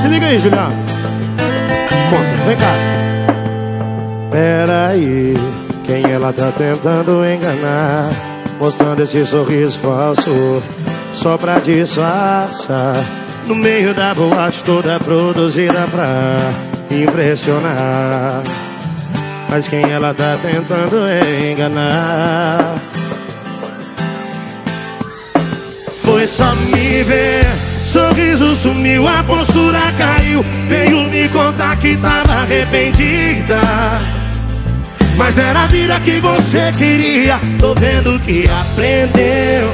Se liga aí, Juliano. Conta, vem cá. Pera aí, quem ela tá tentando enganar? Mostrando esse sorriso falso, só pra disfarçar. No meio da boate toda produzida pra impressionar. Mas quem ela tá tentando enganar? Foi só me ver Sorriso sumiu, a postura caiu. Veio me contar que tava arrependida. Mas era a vida que você queria Tô vendo que aprendeu.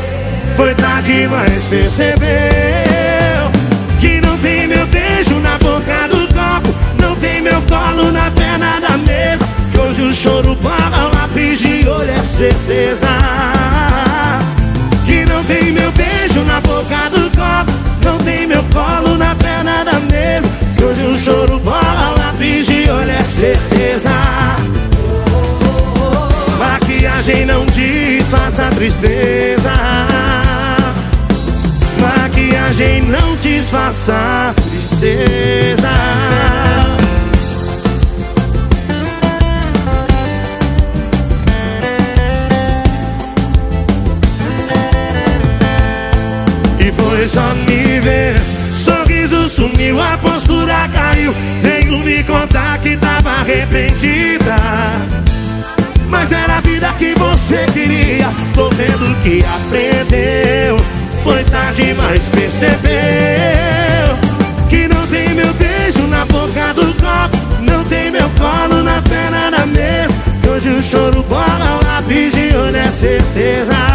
Foi tarde, mas percebeu Que não tem choro para lápis de olho é certeza Que não tem meu beijo na boca do copo não tem meu colo na perna da mesa Que hoje o choro bola lápis de olho é certeza. Maquiagem não disfarça a tristeza. Maquiagem não disfarça a tristeza foi só me ver Sorriso sumiu, a postura caiu. Veio me contar que tava arrependida. Mas era a vida que você queria Tô vendo que aprendeu. Foi tarde, mas percebeu Que não tem meu beijo na boca do copo Não tem meu colo na perna da mesa. Hoje o choro bola, o lápis de olho é certeza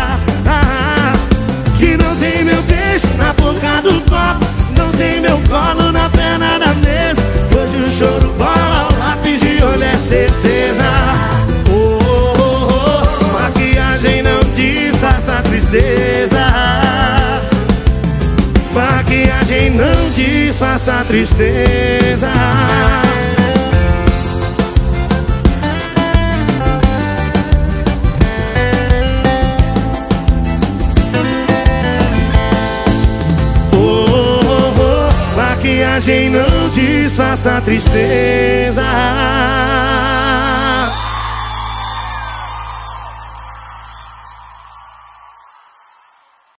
tristeza. Maquiagem não disfarça a tristeza. Maquiagem não disfarça a tristeza